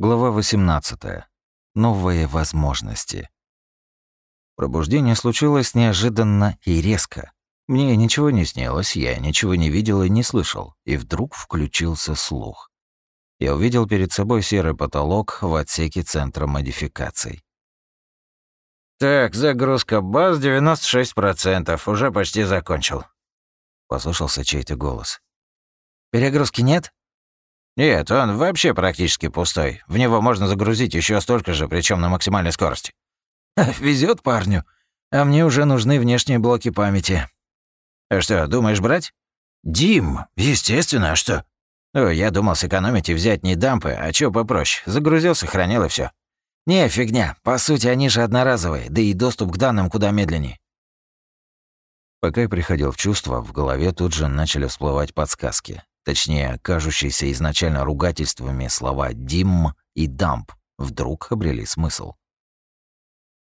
Глава 18. Новые возможности. Пробуждение случилось неожиданно и резко. Мне ничего не снилось, я ничего не видел и не слышал, и вдруг включился слух. Я увидел перед собой серый потолок в отсеке центра модификаций. «Так, загрузка баз 96%, уже почти закончил», — послышался чей-то голос. «Перегрузки нет?» «Нет, он вообще практически пустой. В него можно загрузить еще столько же, причем на максимальной скорости». Везет парню. А мне уже нужны внешние блоки памяти». «А что, думаешь брать?» «Дим, естественно, а что?» «О, я думал сэкономить и взять не дампы, а чё попроще. Загрузил, сохранил и все. «Не, фигня. По сути, они же одноразовые, да и доступ к данным куда медленнее». Пока я приходил в чувство, в голове тут же начали всплывать подсказки. Точнее, кажущиеся изначально ругательствами слова «дим» и «дамп» вдруг обрели смысл.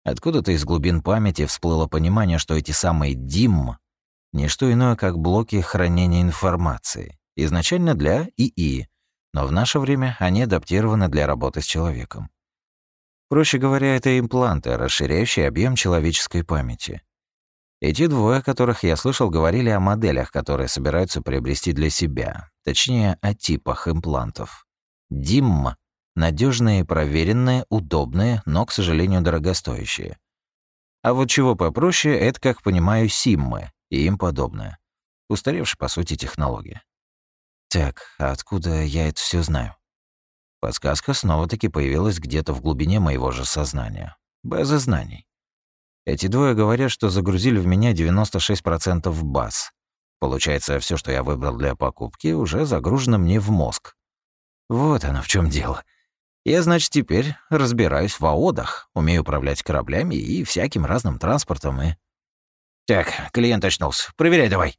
Откуда-то из глубин памяти всплыло понимание, что эти самые «дим» — не что иное, как блоки хранения информации, изначально для ИИ, но в наше время они адаптированы для работы с человеком. Проще говоря, это импланты, расширяющие объем человеческой памяти. Эти двое, которых я слышал, говорили о моделях, которые собираются приобрести для себя, точнее, о типах имплантов. ДИММ — надежные, проверенные, удобные, но, к сожалению, дорогостоящие. А вот чего попроще, это, как понимаю, СИММы и им подобное. Устаревшая, по сути, технология. Так, а откуда я это все знаю? Подсказка снова-таки появилась где-то в глубине моего же сознания. База знаний. Эти двое говорят, что загрузили в меня 96% баз. Получается, все, что я выбрал для покупки, уже загружено мне в мозг. Вот оно в чем дело. Я, значит, теперь разбираюсь в АОДах, умею управлять кораблями и всяким разным транспортом и... Так, клиент очнулся. Проверяй давай.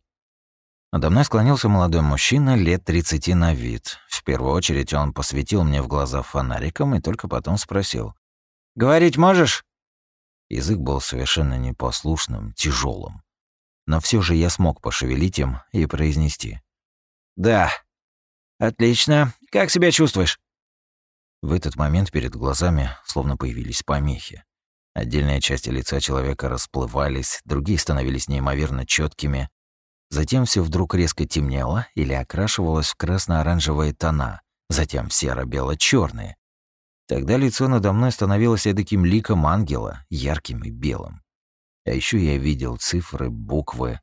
Надо мной склонился молодой мужчина лет 30 на вид. В первую очередь он посветил мне в глаза фонариком и только потом спросил. «Говорить можешь?» Язык был совершенно непослушным, тяжелым, Но все же я смог пошевелить им и произнести. «Да». «Отлично. Как себя чувствуешь?» В этот момент перед глазами словно появились помехи. Отдельные части лица человека расплывались, другие становились неимоверно четкими. Затем все вдруг резко темнело или окрашивалось в красно-оранжевые тона, затем серо бело черные Тогда лицо надо мной становилось эдаким ликом ангела, ярким и белым. А еще я видел цифры, буквы.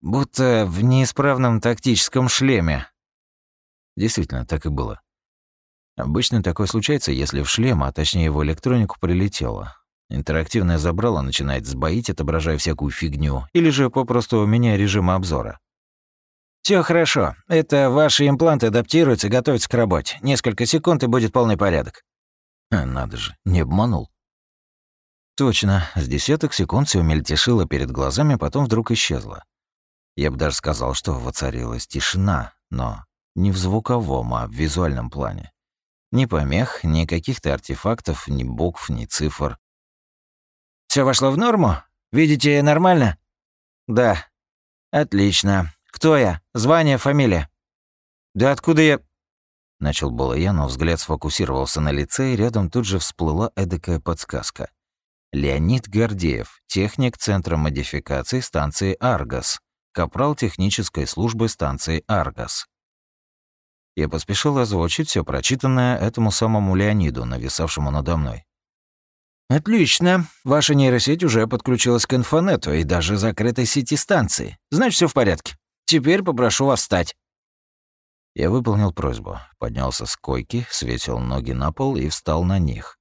Будто в неисправном тактическом шлеме. Действительно, так и было. Обычно такое случается, если в шлем, а точнее его электронику, прилетело. Интерактивное забрало начинает сбоить, отображая всякую фигню, или же попросту меняя режим обзора. Все хорошо. Это ваши импланты адаптируются готовятся к работе. Несколько секунд, и будет полный порядок». А, надо же, не обманул. Точно, с десяток секунд все мельтешило перед глазами, потом вдруг исчезло. Я бы даже сказал, что воцарилась тишина, но не в звуковом, а в визуальном плане. Ни помех, ни каких-то артефактов, ни букв, ни цифр. Все вошло в норму? Видите нормально?» «Да». «Отлично. Кто я? Звание, фамилия?» «Да откуда я...» Начал было я, но взгляд сфокусировался на лице, и рядом тут же всплыла эдакая подсказка. Леонид Гордеев, техник Центра модификации станции «Аргос», капрал технической службы станции «Аргос». Я поспешил озвучить все прочитанное этому самому Леониду, нависавшему надо мной. «Отлично. Ваша нейросеть уже подключилась к инфонету и даже закрытой сети станции. Значит, все в порядке. Теперь попрошу вас встать». Я выполнил просьбу, поднялся с койки, светил ноги на пол и встал на них.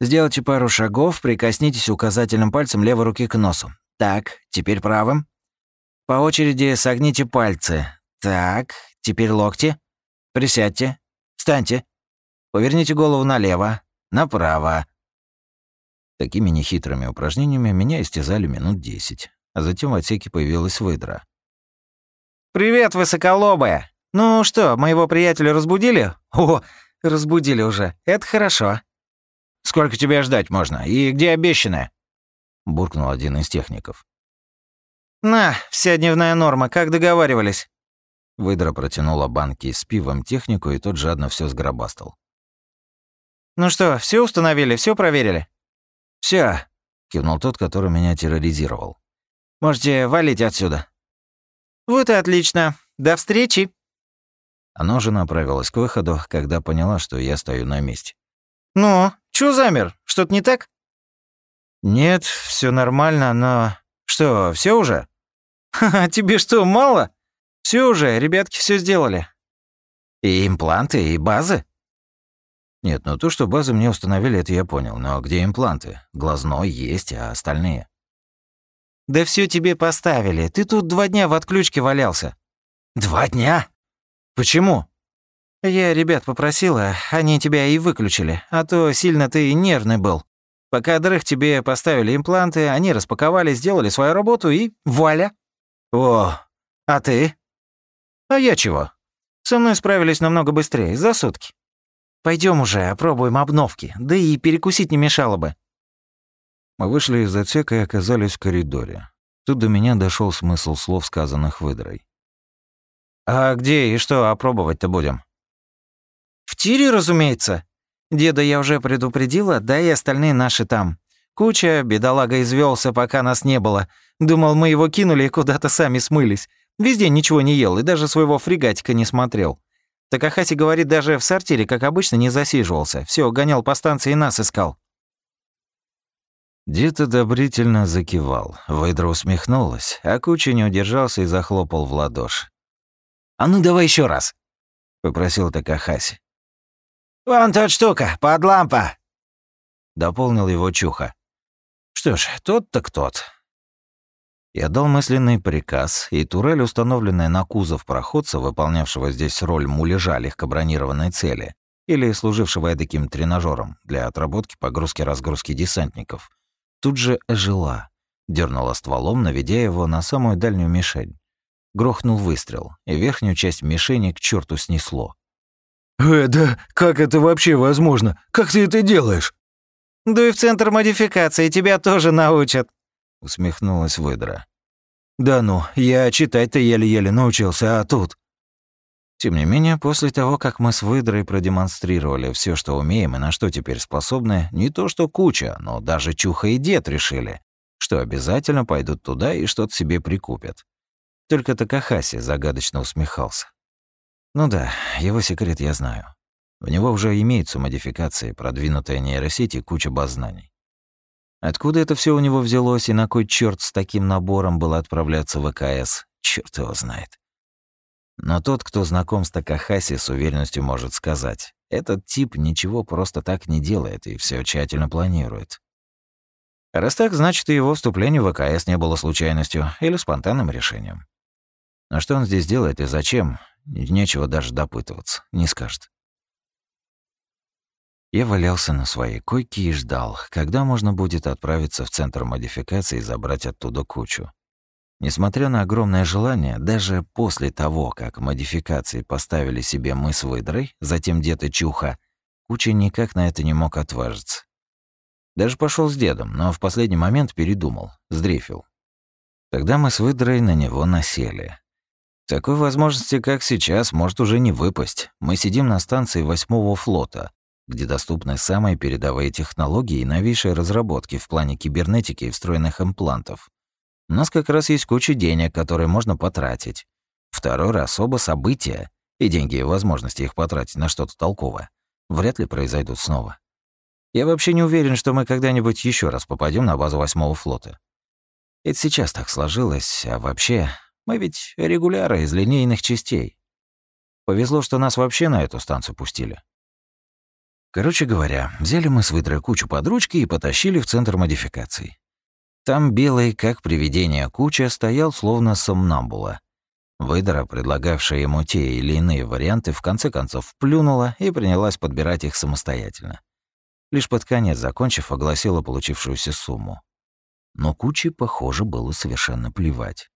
«Сделайте пару шагов, прикоснитесь указательным пальцем левой руки к носу. Так, теперь правым. По очереди согните пальцы. Так, теперь локти. Присядьте. Встаньте. Поверните голову налево, направо». Такими нехитрыми упражнениями меня истязали минут десять, а затем в отсеке появилась выдра. «Привет, высоколобая! Ну что, моего приятеля разбудили?» «О, разбудили уже. Это хорошо». «Сколько тебя ждать можно? И где обещанное?» Буркнул один из техников. «На, вся дневная норма, как договаривались». Выдра протянула банки с пивом технику, и тот жадно все сгробастал. «Ну что, все установили, все проверили?» Все, кивнул тот, который меня терроризировал. «Можете валить отсюда». «Вот и отлично. До встречи!» Она уже направилась к выходу, когда поняла, что я стою на месте. «Ну, чё замер? Что-то не так?» «Нет, все нормально, но...» «Что, все уже?» «Ха-ха, тебе что, мало?» Все уже, ребятки все сделали». «И импланты, и базы?» Нет, ну то, что базы мне установили, это я понял. Но где импланты? Глазной есть, а остальные? Да все тебе поставили. Ты тут два дня в отключке валялся. Два дня? Почему? Я ребят попросила, они тебя и выключили, а то сильно ты нервный был. Пока дрых тебе поставили импланты, они распаковали, сделали свою работу и вуаля. О, а ты? А я чего? Со мной справились намного быстрее, за сутки. Пойдем уже, опробуем обновки, да и перекусить не мешало бы». Мы вышли из отсека и оказались в коридоре. Тут до меня дошел смысл слов, сказанных выдрой. «А где и что опробовать-то будем?» «В тире, разумеется. Деда я уже предупредила, да и остальные наши там. Куча, бедолага извелся, пока нас не было. Думал, мы его кинули и куда-то сами смылись. Везде ничего не ел и даже своего фрегатика не смотрел. Такахаси говорит, даже в сортире, как обычно, не засиживался. Все, гонял по станции и нас искал. Дед одобрительно закивал. Выдра усмехнулась, а Куча не удержался и захлопал в ладоши. «А ну давай еще раз!» — попросил Такахаси. «Вон тот штука, под лампа!» — дополнил его Чуха. Что ж, тот так тот. Я дал мысленный приказ, и турель, установленная на кузов проходца, выполнявшего здесь роль муляжа легкобронированной цели, или служившего таким тренажером для отработки погрузки-разгрузки десантников, тут же ожила, дернула стволом, наведя его на самую дальнюю мишень. Грохнул выстрел, и верхнюю часть мишени к черту снесло. «Э, да как это вообще возможно? Как ты это делаешь?» «Да и в центр модификации тебя тоже научат», — усмехнулась выдра. «Да ну, я читать-то еле-еле научился, а тут...» Тем не менее, после того, как мы с выдрой продемонстрировали все, что умеем и на что теперь способны, не то что куча, но даже Чуха и Дед решили, что обязательно пойдут туда и что-то себе прикупят. Только Такахаси загадочно усмехался. Ну да, его секрет я знаю. В него уже имеются модификации, продвинутая нейросеть и куча баз знаний. Откуда это все у него взялось и на кой черт с таким набором было отправляться в ВКС, черт его знает. Но тот, кто знаком с Такахаси, с уверенностью может сказать, этот тип ничего просто так не делает и все тщательно планирует. Раз так, значит, и его вступление в ВКС не было случайностью или спонтанным решением. А что он здесь делает и зачем, нечего даже допытываться, не скажет. Я валялся на своей койке и ждал, когда можно будет отправиться в центр модификации и забрать оттуда кучу. Несмотря на огромное желание, даже после того, как модификации поставили себе мы с выдрой, затем дед и чуха, куча никак на это не мог отважиться. Даже пошел с дедом, но в последний момент передумал, сдрефил. Тогда мы с выдрой на него насели. Такой возможности, как сейчас, может уже не выпасть. Мы сидим на станции восьмого флота, где доступны самые передовые технологии и новейшие разработки в плане кибернетики и встроенных имплантов. У нас как раз есть куча денег, которые можно потратить. Второй раз оба события, и деньги и возможности их потратить на что-то толковое, вряд ли произойдут снова. Я вообще не уверен, что мы когда-нибудь еще раз попадем на базу восьмого флота. Это сейчас так сложилось, а вообще, мы ведь регуляры из линейных частей. Повезло, что нас вообще на эту станцию пустили. Короче говоря, взяли мы с выдрой кучу под ручки и потащили в центр модификаций. Там белый, как привидение куча, стоял словно сомнамбула. Выдра, предлагавшая ему те или иные варианты, в конце концов плюнула и принялась подбирать их самостоятельно. Лишь под конец, закончив, огласила получившуюся сумму. Но Куче, похоже, было совершенно плевать.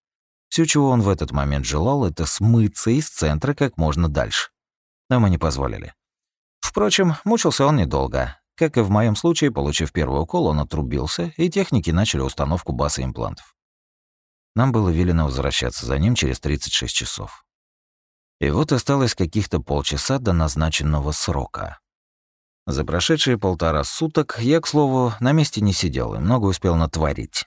Все, чего он в этот момент желал, это смыться из центра как можно дальше. Но мы не позволили. Впрочем, мучился он недолго. Как и в моем случае, получив первый укол, он отрубился, и техники начали установку базы имплантов. Нам было велено возвращаться за ним через 36 часов. И вот осталось каких-то полчаса до назначенного срока. За прошедшие полтора суток я, к слову, на месте не сидел и много успел натворить.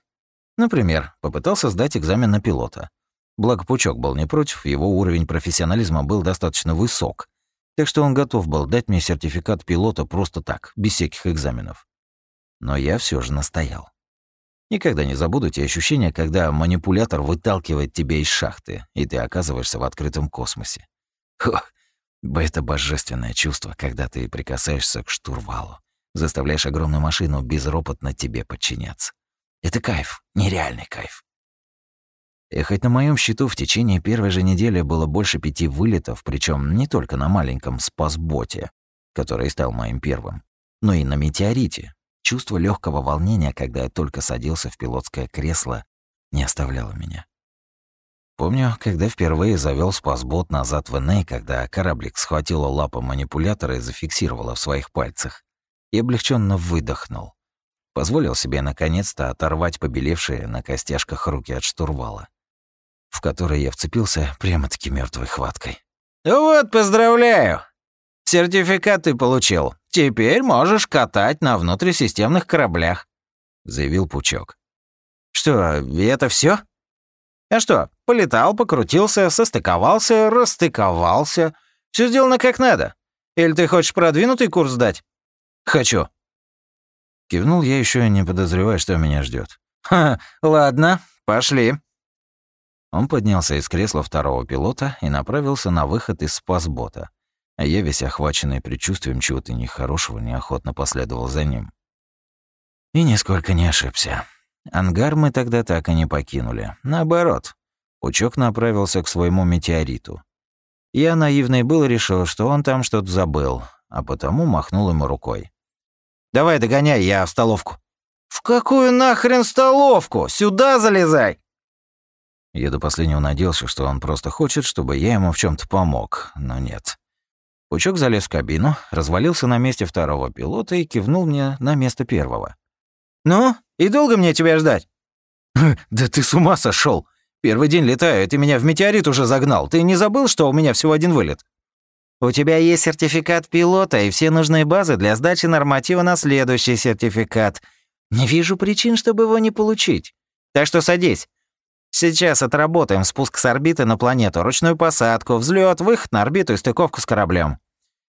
Например, попытался сдать экзамен на пилота. Благо Пучок был не против, его уровень профессионализма был достаточно высок, так что он готов был дать мне сертификат пилота просто так, без всяких экзаменов. Но я все же настоял. Никогда не забуду те ощущения, когда манипулятор выталкивает тебя из шахты, и ты оказываешься в открытом космосе. Ох, это божественное чувство, когда ты прикасаешься к штурвалу, заставляешь огромную машину безропотно тебе подчиняться. Это кайф, нереальный кайф. И хоть на моем счету в течение первой же недели было больше пяти вылетов, причем не только на маленьком спасботе, который стал моим первым, но и на метеорите, чувство легкого волнения, когда я только садился в пилотское кресло, не оставляло меня. Помню, когда впервые завел спасбот назад в Эней, когда кораблик схватила лапа манипулятора и зафиксировала в своих пальцах, и облегченно выдохнул. Позволил себе наконец-то оторвать побелевшие на костяшках руки от штурвала, в который я вцепился прямо-таки мертвой хваткой. «Вот, поздравляю! Сертификат ты получил. Теперь можешь катать на внутрисистемных кораблях», — заявил Пучок. «Что, это все? А что, полетал, покрутился, состыковался, расстыковался. Все сделано как надо. Или ты хочешь продвинутый курс дать? Хочу. Кивнул я еще не подозревая, что меня ждет. Ха, ладно, пошли. Он поднялся из кресла второго пилота и направился на выход из спасбота, а я, весь охваченный предчувствием чего-то нехорошего, неохотно последовал за ним. И нисколько не ошибся. Ангар мы тогда так и не покинули. Наоборот, Пучок направился к своему метеориту. Я наивный был и решил, что он там что-то забыл, а потому махнул ему рукой. «Давай догоняй, я в столовку». «В какую нахрен столовку? Сюда залезай!» Я до последнего надеялся, что он просто хочет, чтобы я ему в чем то помог, но нет. Пучок залез в кабину, развалился на месте второго пилота и кивнул мне на место первого. «Ну, и долго мне тебя ждать?» «Да ты с ума сошел! Первый день летаю, ты меня в метеорит уже загнал. Ты не забыл, что у меня всего один вылет?» «У тебя есть сертификат пилота и все нужные базы для сдачи норматива на следующий сертификат. Не вижу причин, чтобы его не получить. Так что садись. Сейчас отработаем спуск с орбиты на планету, ручную посадку, взлет, выход на орбиту и стыковку с кораблем.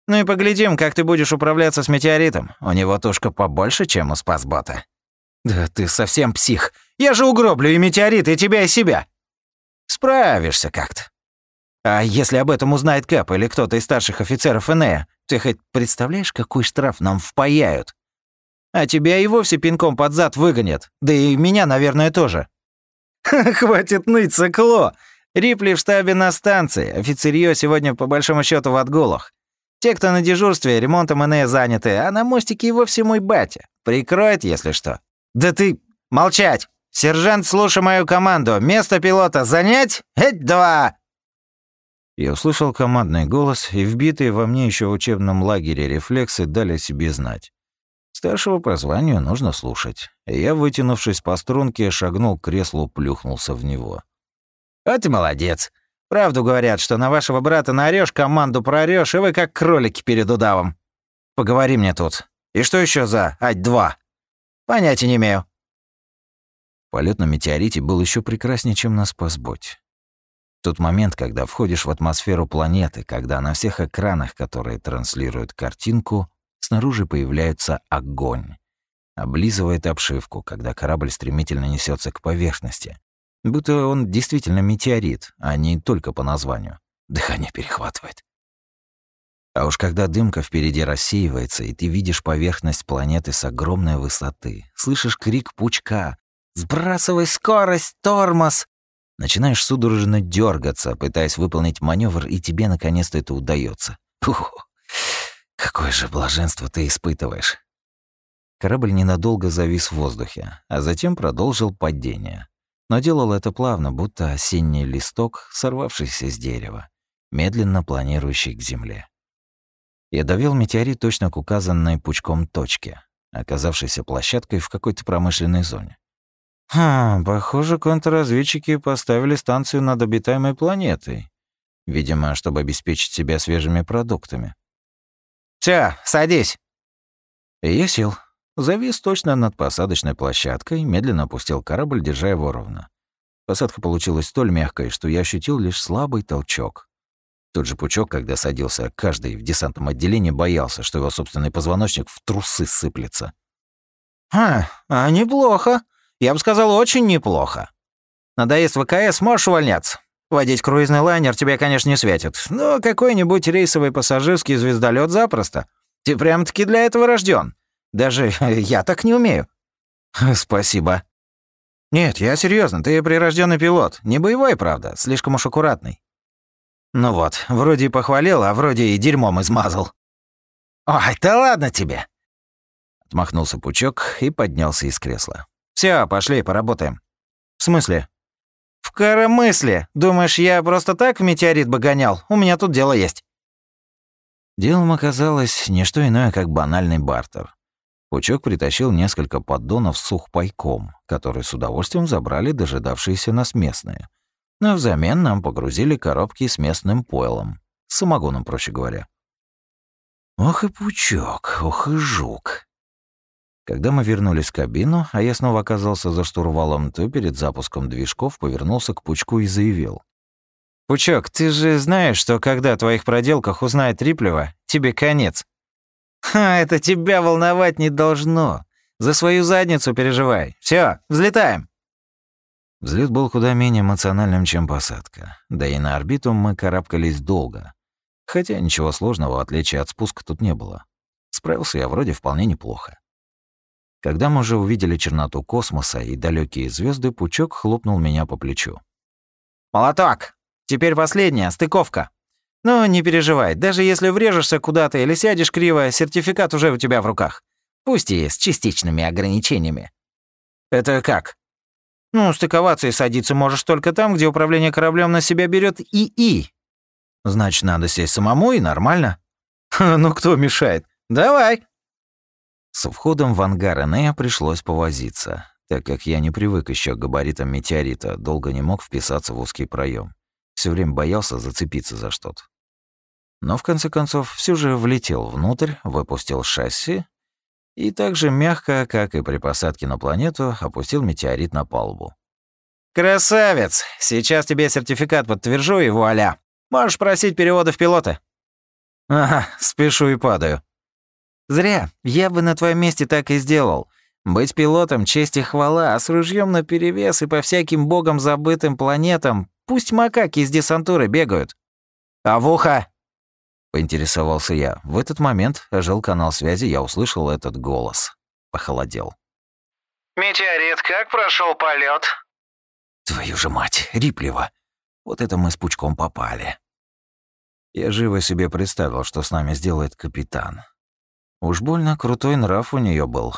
Ну и поглядим, как ты будешь управляться с метеоритом. У него тушка побольше, чем у спасбота». «Да ты совсем псих. Я же угроблю и метеорит, и тебя, и себя». «Справишься как-то. А если об этом узнает Кэп или кто-то из старших офицеров Энея, ты хоть представляешь, какой штраф нам впаяют? А тебя и вовсе пинком под зад выгонят. Да и меня, наверное, тоже». «Хватит ныть, Сокло! Рипли в штабе на станции. Офицерье сегодня по большому счету в отгулах. Те, кто на дежурстве, ремонтом Энея заняты, а на мостике и вовсе мой батя. Прикроет, если что. Да ты... Молчать! Сержант, слушай мою команду. Место пилота занять? Эть два!» Я услышал командный голос, и вбитые во мне еще в учебном лагере рефлексы дали себе знать. Старшего по званию нужно слушать. Я, вытянувшись по струнке, шагнул к креслу, плюхнулся в него. «А ты молодец. Правду говорят, что на вашего брата наорёшь, команду проорёшь, и вы как кролики перед удавом. Поговори мне тут. И что еще за Ать-2?» Понятия не имею. Полет на метеорите был еще прекраснее, чем на спасботе. Тот момент, когда входишь в атмосферу планеты, когда на всех экранах, которые транслируют картинку, снаружи появляется огонь. Облизывает обшивку, когда корабль стремительно несется к поверхности. Будто он действительно метеорит, а не только по названию. Дыхание перехватывает. А уж когда дымка впереди рассеивается, и ты видишь поверхность планеты с огромной высоты, слышишь крик пучка «Сбрасывай скорость, тормоз!» Начинаешь судорожно дергаться, пытаясь выполнить маневр, и тебе наконец-то это удается. Фух, какое же блаженство ты испытываешь. Корабль ненадолго завис в воздухе, а затем продолжил падение. Но делал это плавно, будто осенний листок, сорвавшийся с дерева, медленно планирующий к земле. Я довел метеорит точно к указанной пучком точке, оказавшейся площадкой в какой-то промышленной зоне. Хм, похоже, контрразведчики поставили станцию над обитаемой планетой. Видимо, чтобы обеспечить себя свежими продуктами. Всё, садись. И я сел. Завис точно над посадочной площадкой, медленно опустил корабль, держа его ровно. Посадка получилась столь мягкой, что я ощутил лишь слабый толчок. Тот же пучок, когда садился, каждый в десантном отделении боялся, что его собственный позвоночник в трусы сыплется. «Ха, а неплохо. Я бы сказал, очень неплохо. Надоест ВКС, можешь увольняться. Водить круизный лайнер тебе, конечно, не светит, но какой-нибудь рейсовый пассажирский звездолет запросто. Ты прям-таки для этого рожден. Даже я так не умею». «Спасибо». «Нет, я серьезно, ты прирожденный пилот. Не боевой, правда, слишком уж аккуратный». «Ну вот, вроде и похвалил, а вроде и дерьмом измазал». «Ой, да ладно тебе!» Отмахнулся Пучок и поднялся из кресла. Все, пошли, поработаем». «В смысле?» «В коромысле. Думаешь, я просто так метеорит бы гонял? У меня тут дело есть». Делом оказалось не что иное, как банальный бартер. Пучок притащил несколько поддонов с сухпайком, которые с удовольствием забрали дожидавшиеся нас местные. Но взамен нам погрузили коробки с местным пойлом. Самогоном, проще говоря. Ох и пучок, ох и жук. Когда мы вернулись в кабину, а я снова оказался за штурвалом, то перед запуском движков повернулся к Пучку и заявил. «Пучок, ты же знаешь, что когда о твоих проделках узнает Риплева, тебе конец». «Ха, это тебя волновать не должно. За свою задницу переживай. Все, взлетаем». Взлет был куда менее эмоциональным, чем посадка. Да и на орбиту мы карабкались долго. Хотя ничего сложного, в отличие от спуска, тут не было. Справился я вроде вполне неплохо. Когда мы уже увидели черноту космоса и далекие звезды, Пучок хлопнул меня по плечу. «Молоток! Теперь последняя, стыковка. Ну, не переживай, даже если врежешься куда-то или сядешь криво, сертификат уже у тебя в руках. Пусть и с частичными ограничениями». «Это как?» «Ну, стыковаться и садиться можешь только там, где управление кораблем на себя берет ИИ». «Значит, надо сесть самому и нормально». «Ну, кто мешает? Давай!» С входом в ангар Энея пришлось повозиться, так как я не привык еще к габаритам метеорита, долго не мог вписаться в узкий проем. Все время боялся зацепиться за что-то. Но в конце концов все же влетел внутрь, выпустил шасси и так же мягко, как и при посадке на планету, опустил метеорит на палубу. «Красавец! Сейчас тебе сертификат подтвержу и вуаля! Можешь просить перевода в пилоты». «Ага, спешу и падаю», Зря. Я бы на твоем месте так и сделал. Быть пилотом — честь и хвала, а с ружьем наперевес и по всяким богам забытым планетам пусть макаки из десантуры бегают. А в ухо? Поинтересовался я. В этот момент ожил канал связи, я услышал этот голос. Похолодел. «Метеорит, как прошел полет? Твою же мать, Риплева. Вот это мы с Пучком попали. Я живо себе представил, что с нами сделает капитан. Уж больно крутой нрав у нее был.